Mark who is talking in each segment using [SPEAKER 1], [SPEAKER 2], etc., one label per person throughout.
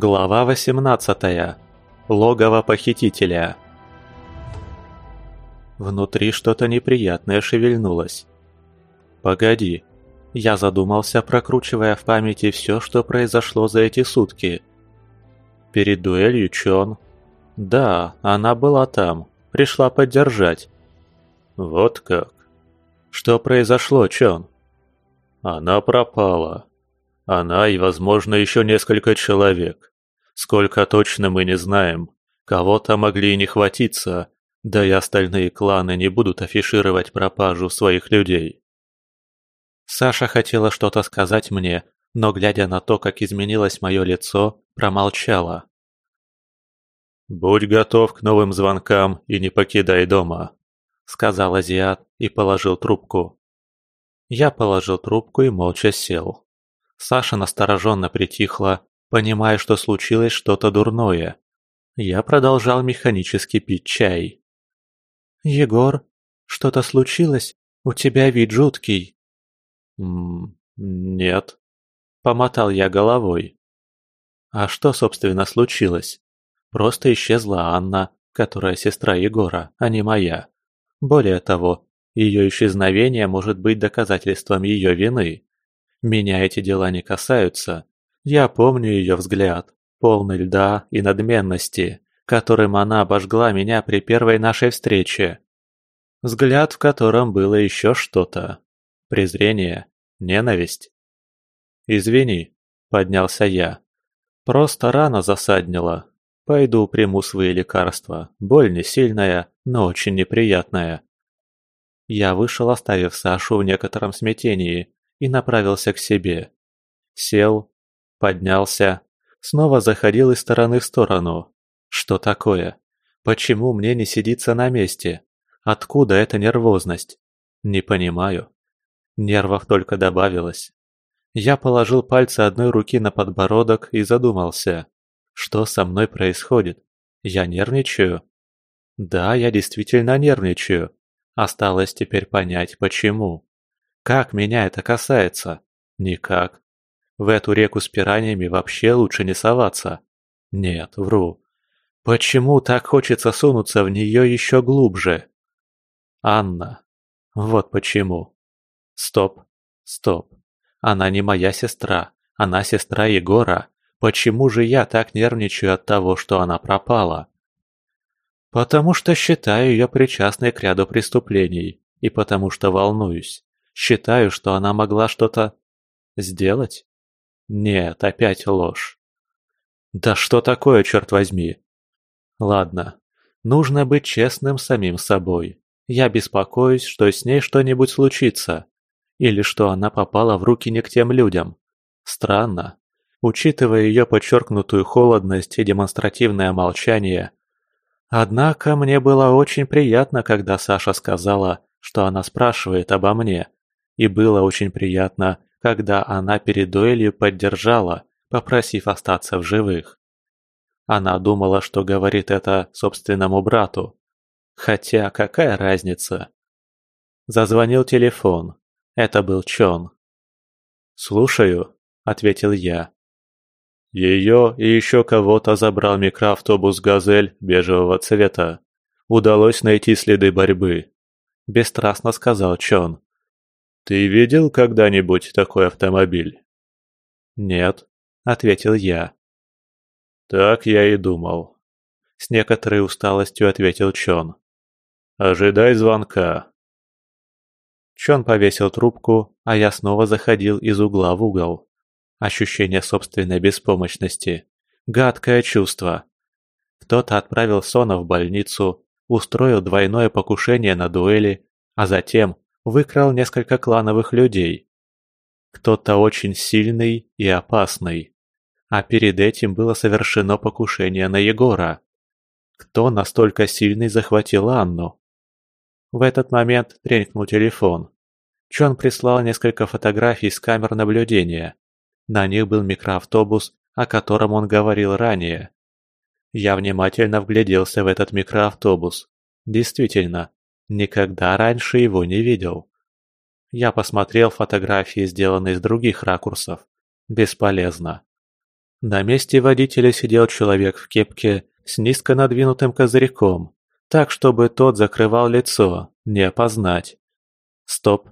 [SPEAKER 1] Глава 18. Логово похитителя. Внутри что-то неприятное шевельнулось. «Погоди». Я задумался, прокручивая в памяти все, что произошло за эти сутки. Перед дуэлью Чон. Да, она была там, пришла поддержать. Вот как. Что произошло, Чон? Она пропала. Она и, возможно, еще несколько человек. Сколько точно мы не знаем. Кого-то могли и не хватиться, да и остальные кланы не будут афишировать пропажу своих людей. Саша хотела что-то сказать мне, но, глядя на то, как изменилось мое лицо, промолчала. «Будь готов к новым звонкам и не покидай дома», — сказал Азиат и положил трубку. Я положил трубку и молча сел. Саша настороженно притихла, понимая, что случилось что-то дурное. Я продолжал механически пить чай. «Егор, что-то случилось? У тебя вид жуткий». «Ммм, нет», — помотал я головой. А что, собственно, случилось? Просто исчезла Анна, которая сестра Егора, а не моя. Более того, ее исчезновение может быть доказательством ее вины. Меня эти дела не касаются. Я помню ее взгляд, полный льда и надменности, которым она обожгла меня при первой нашей встрече. Взгляд, в котором было еще что-то. Презрение, ненависть. «Извини», — поднялся я. «Просто рано засаднила. Пойду приму свои лекарства. Боль не сильная, но очень неприятная». Я вышел, оставив Сашу в некотором смятении, и направился к себе. Сел, поднялся, снова заходил из стороны в сторону. Что такое? Почему мне не сидится на месте? Откуда эта нервозность? Не понимаю. Нервов только добавилось. Я положил пальцы одной руки на подбородок и задумался. Что со мной происходит? Я нервничаю? Да, я действительно нервничаю. Осталось теперь понять, почему. Как меня это касается? Никак. В эту реку с пираньями вообще лучше не соваться. Нет, вру. Почему так хочется сунуться в нее еще глубже? Анна. Вот почему. Стоп, стоп. Она не моя сестра, она сестра Егора. Почему же я так нервничаю от того, что она пропала? Потому что считаю ее причастной к ряду преступлений, и потому что волнуюсь. Считаю, что она могла что-то... сделать? Нет, опять ложь. Да что такое, черт возьми? Ладно, нужно быть честным самим собой. Я беспокоюсь, что с ней что-нибудь случится. Или что она попала в руки не к тем людям. Странно. Учитывая ее подчеркнутую холодность и демонстративное молчание. Однако мне было очень приятно, когда Саша сказала, что она спрашивает обо мне и было очень приятно, когда она перед дуэлью поддержала, попросив остаться в живых. Она думала, что говорит это собственному брату. Хотя какая разница? Зазвонил телефон. Это был Чон. «Слушаю», — ответил я. Ее и еще кого-то забрал микроавтобус «Газель» бежевого цвета. Удалось найти следы борьбы. Бесстрастно сказал Чон. «Ты видел когда-нибудь такой автомобиль?» «Нет», — ответил я. «Так я и думал», — с некоторой усталостью ответил Чон. «Ожидай звонка». Чон повесил трубку, а я снова заходил из угла в угол. Ощущение собственной беспомощности. Гадкое чувство. Кто-то отправил Сона в больницу, устроил двойное покушение на дуэли, а затем выкрал несколько клановых людей. Кто-то очень сильный и опасный. А перед этим было совершено покушение на Егора. Кто настолько сильный захватил Анну? В этот момент тренькнул телефон. Чон прислал несколько фотографий с камер наблюдения. На них был микроавтобус, о котором он говорил ранее. Я внимательно вгляделся в этот микроавтобус. Действительно, Никогда раньше его не видел. Я посмотрел фотографии, сделанные с других ракурсов. Бесполезно. На месте водителя сидел человек в кепке с низко надвинутым козырьком, так, чтобы тот закрывал лицо, не опознать. Стоп.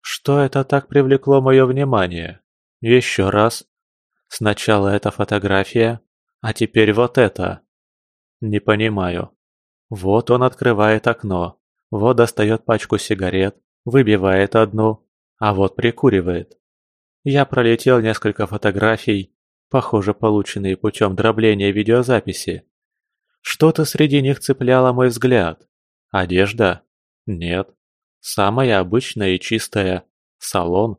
[SPEAKER 1] Что это так привлекло мое внимание? Еще раз. Сначала эта фотография, а теперь вот это. Не понимаю. Вот он открывает окно, вот достает пачку сигарет, выбивает одну, а вот прикуривает. Я пролетел несколько фотографий, похоже, полученные путем дробления видеозаписи. Что-то среди них цепляло мой взгляд. Одежда? Нет. Самая обычная и чистая. Салон?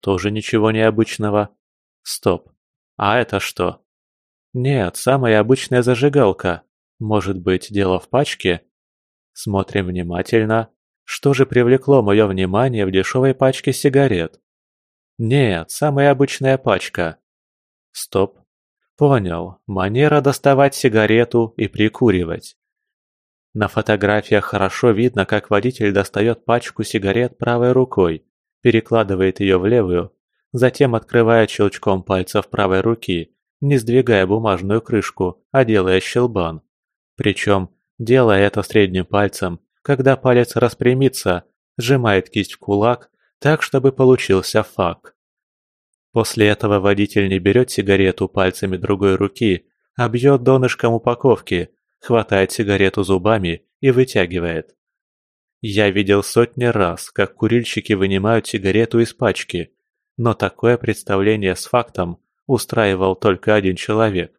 [SPEAKER 1] Тоже ничего необычного. Стоп. А это что? Нет, самая обычная зажигалка. Может быть, дело в пачке? Смотрим внимательно. Что же привлекло мое внимание в дешевой пачке сигарет? Нет, самая обычная пачка. Стоп. Понял. Манера доставать сигарету и прикуривать. На фотографиях хорошо видно, как водитель достает пачку сигарет правой рукой, перекладывает ее в левую, затем открывает щелчком пальцев правой руки, не сдвигая бумажную крышку, а делая щелбан. Причем, делая это средним пальцем, когда палец распрямится, сжимает кисть в кулак, так, чтобы получился фак. После этого водитель не берет сигарету пальцами другой руки, а бьет донышком упаковки, хватает сигарету зубами и вытягивает. Я видел сотни раз, как курильщики вынимают сигарету из пачки, но такое представление с фактом устраивал только один человек.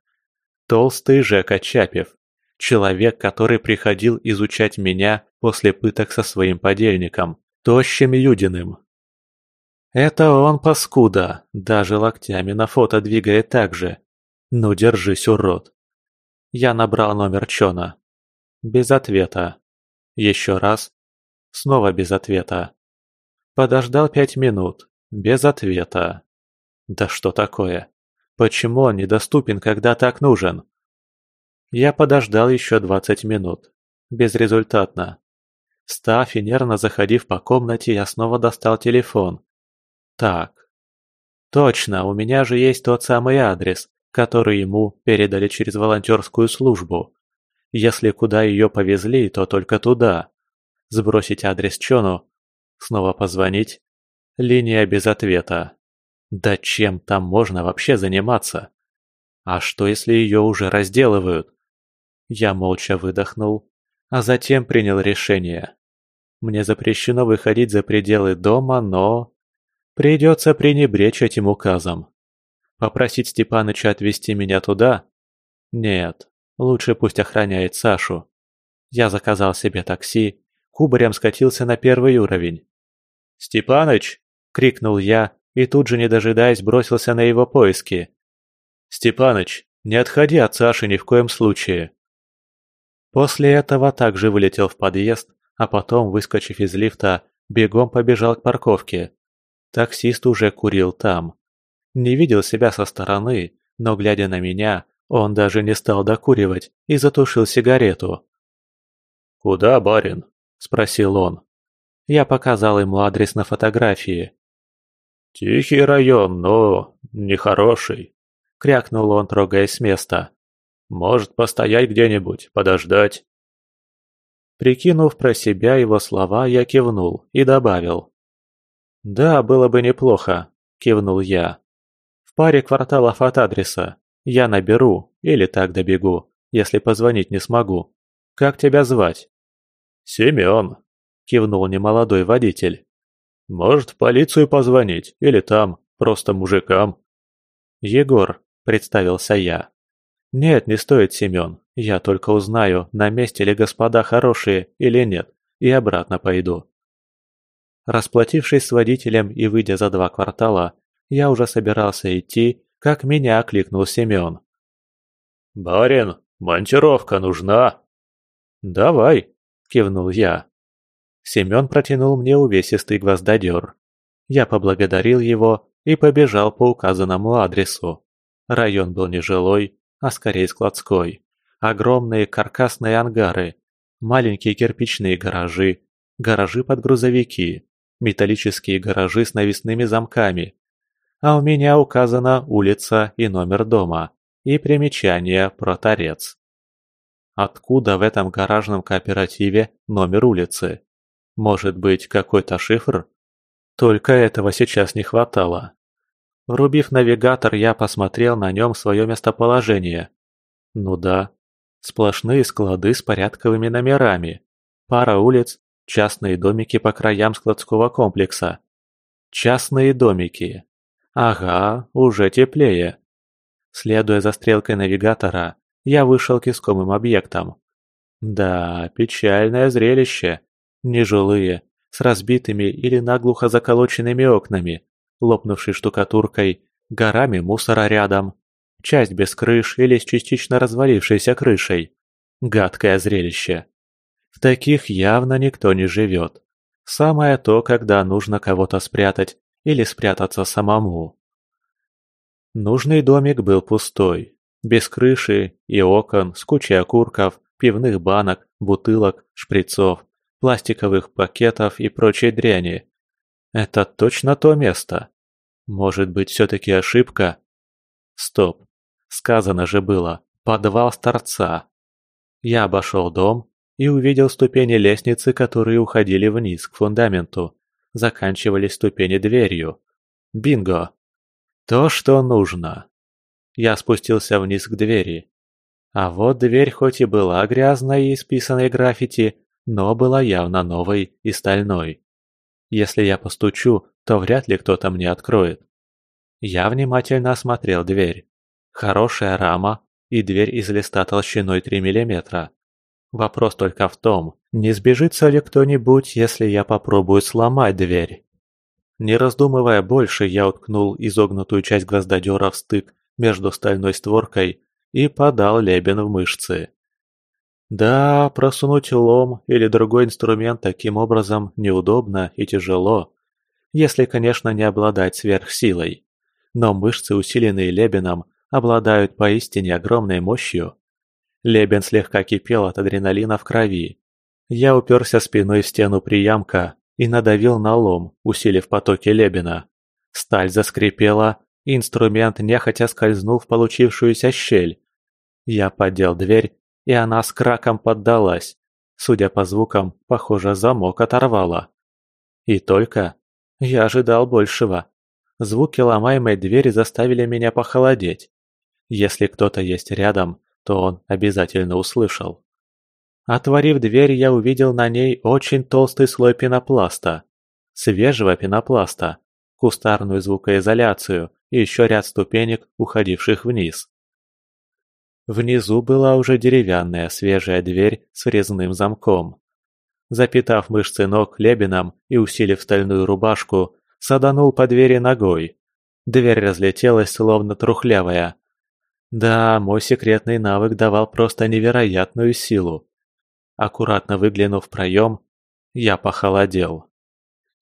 [SPEAKER 1] Толстый Жека Чапев. Человек, который приходил изучать меня после пыток со своим подельником, Тощим Юдиным. Это он паскуда, даже локтями на фото двигает так же. Ну держись, урод. Я набрал номер Чона. Без ответа. Еще раз. Снова без ответа. Подождал пять минут. Без ответа. Да что такое? Почему он недоступен, когда так нужен? Я подождал еще двадцать минут. Безрезультатно. Став и нервно заходив по комнате, я снова достал телефон. Так. Точно, у меня же есть тот самый адрес, который ему передали через волонтерскую службу. Если куда ее повезли, то только туда. Сбросить адрес Чону. Снова позвонить. Линия без ответа. Да чем там можно вообще заниматься? А что, если ее уже разделывают? Я молча выдохнул, а затем принял решение. Мне запрещено выходить за пределы дома, но... Придется пренебречь этим указом. Попросить Степаныча отвезти меня туда? Нет, лучше пусть охраняет Сашу. Я заказал себе такси, кубарем скатился на первый уровень. «Степаныч!» — крикнул я и тут же, не дожидаясь, бросился на его поиски. «Степаныч, не отходи от Саши ни в коем случае!» После этого также вылетел в подъезд, а потом, выскочив из лифта, бегом побежал к парковке. Таксист уже курил там. Не видел себя со стороны, но, глядя на меня, он даже не стал докуривать и затушил сигарету. «Куда, барин?» – спросил он. Я показал ему адрес на фотографии. «Тихий район, но нехороший», – крякнул он, трогаясь с места. Может, постоять где-нибудь, подождать?» Прикинув про себя его слова, я кивнул и добавил. «Да, было бы неплохо», – кивнул я. «В паре кварталов от адреса. Я наберу, или так добегу, если позвонить не смогу. Как тебя звать?» «Семен», – кивнул немолодой водитель. «Может, в полицию позвонить, или там, просто мужикам?» «Егор», – представился я. «Нет, не стоит, Семен. Я только узнаю, на месте ли господа хорошие или нет, и обратно пойду». Расплатившись с водителем и выйдя за два квартала, я уже собирался идти, как меня окликнул Семен. «Барин, монтировка нужна?» «Давай», — кивнул я. Семен протянул мне увесистый гвоздодер. Я поблагодарил его и побежал по указанному адресу. Район был нежилой, а скорее складской. Огромные каркасные ангары, маленькие кирпичные гаражи, гаражи под грузовики, металлические гаражи с навесными замками. а у меня указана улица и номер дома, и примечание про торец. Откуда в этом гаражном кооперативе номер улицы? Может быть, какой-то шифр? Только этого сейчас не хватало. Врубив навигатор, я посмотрел на нем свое местоположение. Ну да, сплошные склады с порядковыми номерами, пара улиц, частные домики по краям складского комплекса. Частные домики. Ага, уже теплее. Следуя за стрелкой навигатора, я вышел к искомым объектам. Да, печальное зрелище. Нежилые, с разбитыми или наглухо заколоченными окнами, лопнувшей штукатуркой, горами мусора рядом, часть без крыш или с частично развалившейся крышей. Гадкое зрелище. В таких явно никто не живет. Самое то, когда нужно кого-то спрятать или спрятаться самому. Нужный домик был пустой, без крыши и окон, с кучей окурков, пивных банок, бутылок, шприцов, пластиковых пакетов и прочей дряни. Это точно то место. Может быть, все-таки ошибка? Стоп. Сказано же было «подвал с торца». Я обошел дом и увидел ступени лестницы, которые уходили вниз к фундаменту, заканчивались ступени дверью. Бинго! То, что нужно. Я спустился вниз к двери. А вот дверь хоть и была грязной и исписанной граффити, но была явно новой и стальной. Если я постучу, то вряд ли кто-то мне откроет. Я внимательно осмотрел дверь. Хорошая рама и дверь из листа толщиной 3 мм. Вопрос только в том, не сбежится ли кто-нибудь, если я попробую сломать дверь. Не раздумывая больше, я уткнул изогнутую часть гвоздодера в стык между стальной створкой и подал лебен в мышцы. Да, просунуть лом или другой инструмент таким образом неудобно и тяжело, если, конечно, не обладать сверхсилой. Но мышцы, усиленные лебеном, обладают поистине огромной мощью. Лебен слегка кипел от адреналина в крови. Я уперся спиной в стену приямка и надавил на лом, усилив потоки лебена. Сталь заскрипела, инструмент нехотя скользнул в получившуюся щель. Я поддел дверь и она с краком поддалась. Судя по звукам, похоже, замок оторвало. И только... Я ожидал большего. Звуки ломаемой двери заставили меня похолодеть. Если кто-то есть рядом, то он обязательно услышал. Отворив дверь, я увидел на ней очень толстый слой пенопласта. Свежего пенопласта, кустарную звукоизоляцию и еще ряд ступенек, уходивших вниз. Внизу была уже деревянная свежая дверь с резным замком. Запитав мышцы ног лебеном и усилив стальную рубашку, саданул по двери ногой. Дверь разлетелась, словно трухлявая. Да, мой секретный навык давал просто невероятную силу. Аккуратно выглянув в проем, я похолодел.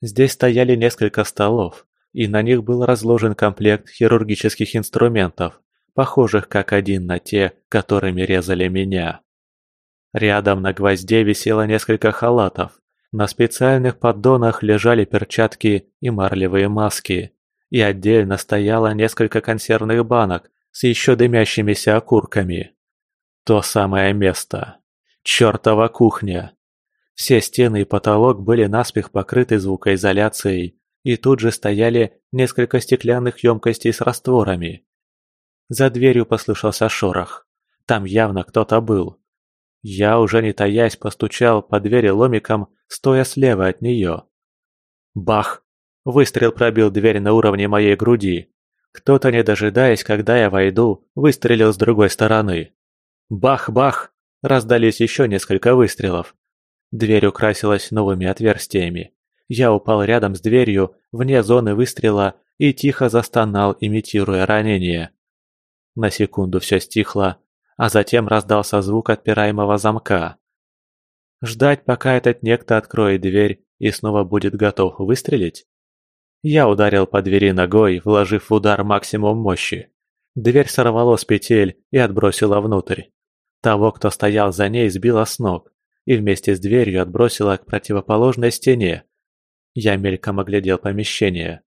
[SPEAKER 1] Здесь стояли несколько столов, и на них был разложен комплект хирургических инструментов похожих как один на те, которыми резали меня. Рядом на гвозде висело несколько халатов, на специальных поддонах лежали перчатки и марлевые маски, и отдельно стояло несколько консервных банок с еще дымящимися окурками. То самое место. Чёртова кухня. Все стены и потолок были наспех покрыты звукоизоляцией, и тут же стояли несколько стеклянных емкостей с растворами. За дверью послышался шорох. Там явно кто-то был. Я, уже не таясь, постучал по двери ломиком, стоя слева от нее. Бах! Выстрел пробил дверь на уровне моей груди. Кто-то, не дожидаясь, когда я войду, выстрелил с другой стороны. Бах-бах! Раздались еще несколько выстрелов. Дверь украсилась новыми отверстиями. Я упал рядом с дверью, вне зоны выстрела, и тихо застонал, имитируя ранение. На секунду все стихло, а затем раздался звук отпираемого замка. Ждать, пока этот некто откроет дверь и снова будет готов выстрелить? Я ударил по двери ногой, вложив в удар максимум мощи. Дверь сорвало с петель и отбросила внутрь. Того, кто стоял за ней, сбила с ног и вместе с дверью отбросила к противоположной стене. Я мельком оглядел помещение.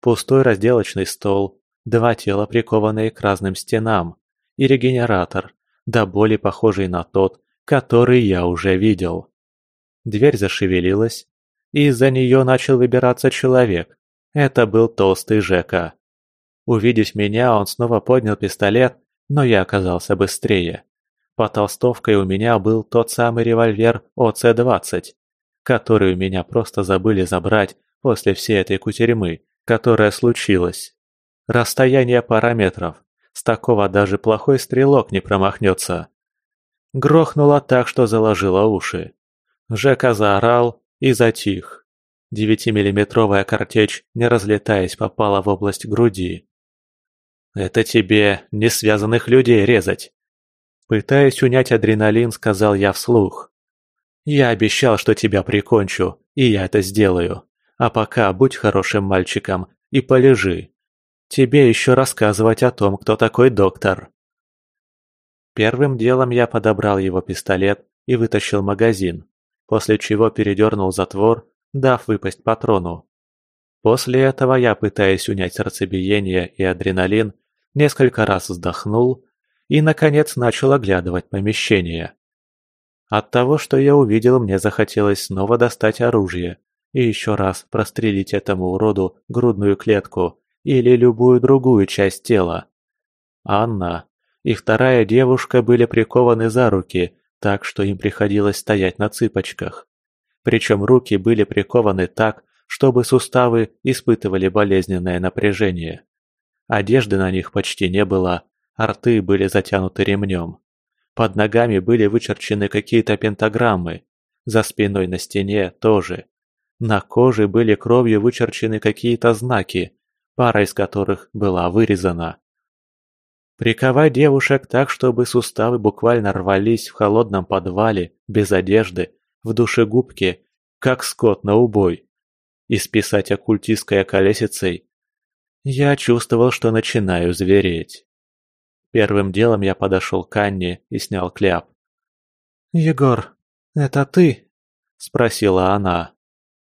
[SPEAKER 1] пустой разделочный стол, два тела, прикованные к разным стенам, и регенератор, до боли похожий на тот, который я уже видел. Дверь зашевелилась, и из-за нее начал выбираться человек. Это был толстый Жека. Увидев меня, он снова поднял пистолет, но я оказался быстрее. По толстовкой у меня был тот самый револьвер ОЦ-20, который у меня просто забыли забрать после всей этой кутерьмы, которая случилась. Расстояние параметров. С такого даже плохой стрелок не промахнется. Грохнуло так, что заложило уши. Жека заорал и затих. Девятимиллиметровая картечь, не разлетаясь, попала в область груди. «Это тебе не связанных людей резать!» Пытаясь унять адреналин, сказал я вслух. «Я обещал, что тебя прикончу, и я это сделаю. А пока будь хорошим мальчиком и полежи. Тебе еще рассказывать о том, кто такой доктор». Первым делом я подобрал его пистолет и вытащил магазин, после чего передернул затвор, дав выпасть патрону. После этого я, пытаясь унять сердцебиение и адреналин, несколько раз вздохнул и, наконец, начал оглядывать помещение. От того, что я увидел, мне захотелось снова достать оружие и еще раз прострелить этому уроду грудную клетку или любую другую часть тела. Анна, и вторая девушка были прикованы за руки, так что им приходилось стоять на цыпочках. Причем руки были прикованы так, чтобы суставы испытывали болезненное напряжение. Одежды на них почти не было, рты были затянуты ремнем. Под ногами были вычерчены какие-то пентаграммы, за спиной на стене тоже. На коже были кровью вычерчены какие-то знаки, пара из которых была вырезана. Приковать девушек так, чтобы суставы буквально рвались в холодном подвале, без одежды, в душегубке, как скот на убой. И списать оккультистской колесицей. Я чувствовал, что начинаю звереть. Первым делом я подошел к Анне и снял кляп. «Егор, это ты?» – спросила она.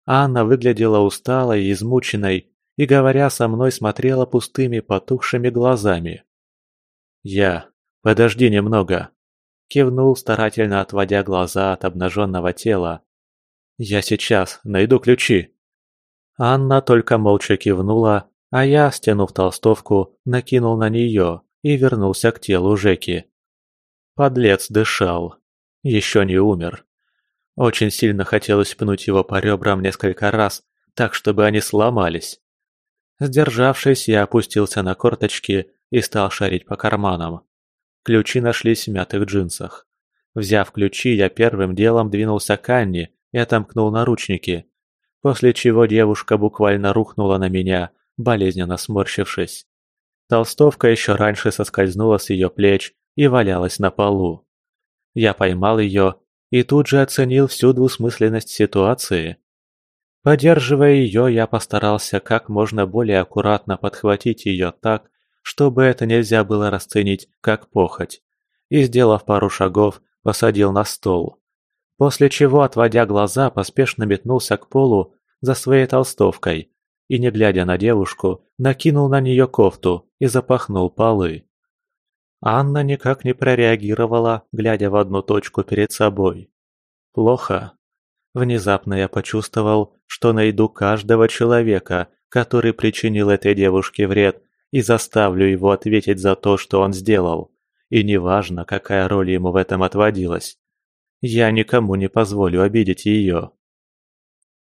[SPEAKER 1] Анна выглядела усталой и измученной, и, говоря со мной, смотрела пустыми потухшими глазами. «Я. Подожди немного!» Кивнул, старательно отводя глаза от обнаженного тела. «Я сейчас найду ключи!» Анна только молча кивнула, а я, стянув толстовку, накинул на нее и вернулся к телу Жеки. Подлец дышал. Еще не умер. Очень сильно хотелось пнуть его по ребрам несколько раз, так чтобы они сломались. Сдержавшись, я опустился на корточки и стал шарить по карманам. Ключи нашлись в мятых джинсах. Взяв ключи, я первым делом двинулся к Анне и отомкнул наручники, после чего девушка буквально рухнула на меня, болезненно сморщившись. Толстовка еще раньше соскользнула с ее плеч и валялась на полу. Я поймал ее и тут же оценил всю двусмысленность ситуации. Поддерживая ее, я постарался как можно более аккуратно подхватить ее так, чтобы это нельзя было расценить как похоть, и, сделав пару шагов, посадил на стол. После чего, отводя глаза, поспешно метнулся к полу за своей толстовкой и, не глядя на девушку, накинул на нее кофту и запахнул полы. Анна никак не прореагировала, глядя в одну точку перед собой. Плохо. Внезапно я почувствовал, что найду каждого человека, который причинил этой девушке вред и заставлю его ответить за то, что он сделал. И неважно, какая роль ему в этом отводилась. Я никому не позволю обидеть ее.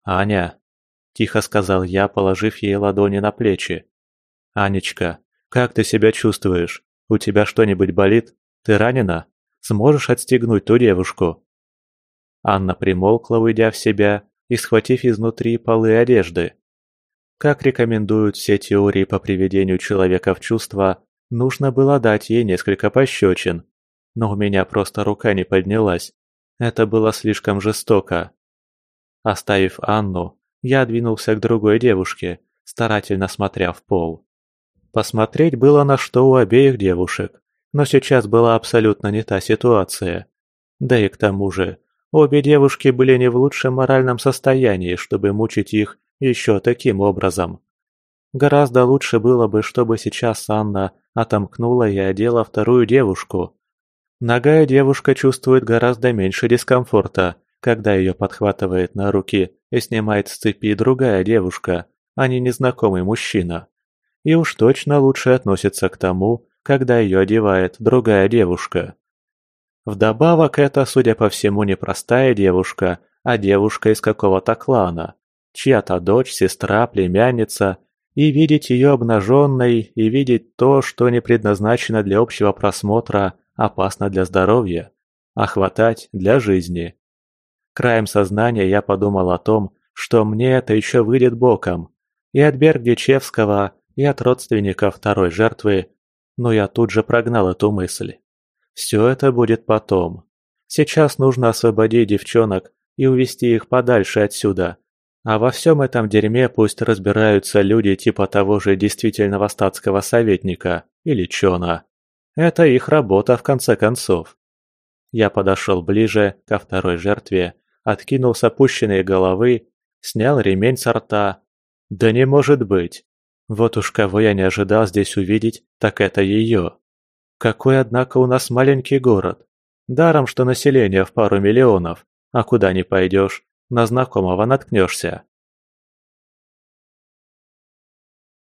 [SPEAKER 1] «Аня», – тихо сказал я, положив ей ладони на плечи. «Анечка, как ты себя чувствуешь? У тебя что-нибудь болит? Ты ранена? Сможешь отстегнуть ту девушку?» Анна примолкла, уйдя в себя и схватив изнутри полы одежды. Как рекомендуют все теории по приведению человека в чувство, нужно было дать ей несколько пощечин. Но у меня просто рука не поднялась. Это было слишком жестоко. Оставив Анну, я двинулся к другой девушке, старательно смотря в пол. Посмотреть было на что у обеих девушек, но сейчас была абсолютно не та ситуация. Да и к тому же, обе девушки были не в лучшем моральном состоянии, чтобы мучить их еще таким образом. Гораздо лучше было бы, чтобы сейчас Анна отомкнула и одела вторую девушку. Ногая девушка чувствует гораздо меньше дискомфорта, когда ее подхватывает на руки и снимает с цепи другая девушка, а не незнакомый мужчина. И уж точно лучше относится к тому, когда ее одевает другая девушка. Вдобавок это, судя по всему, не простая девушка, а девушка из какого-то клана, чья-то дочь, сестра, племянница, и видеть ее обнаженной, и видеть то, что не предназначено для общего просмотра, опасно для здоровья, а хватать для жизни. Краем сознания я подумал о том, что мне это еще выйдет боком, и от Бергдичевского, и от родственников второй жертвы, но я тут же прогнал эту мысль. Все это будет потом. Сейчас нужно освободить девчонок и увести их подальше отсюда. А во всем этом дерьме пусть разбираются люди типа того же действительного статского советника или Чона. Это их работа в конце концов. Я подошел ближе ко второй жертве, откинул с опущенной головы, снял ремень со рта. Да не может быть. Вот уж кого я не ожидал здесь увидеть, так это ее. Какой, однако, у нас маленький город. Даром, что население в пару миллионов, а куда ни пойдешь, на знакомого наткнешься.